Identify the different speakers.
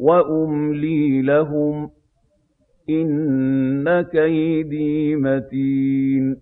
Speaker 1: وَأُمْلِي لَهُمْ ۚ إِنَّ كَيْدِي مَتِينٌ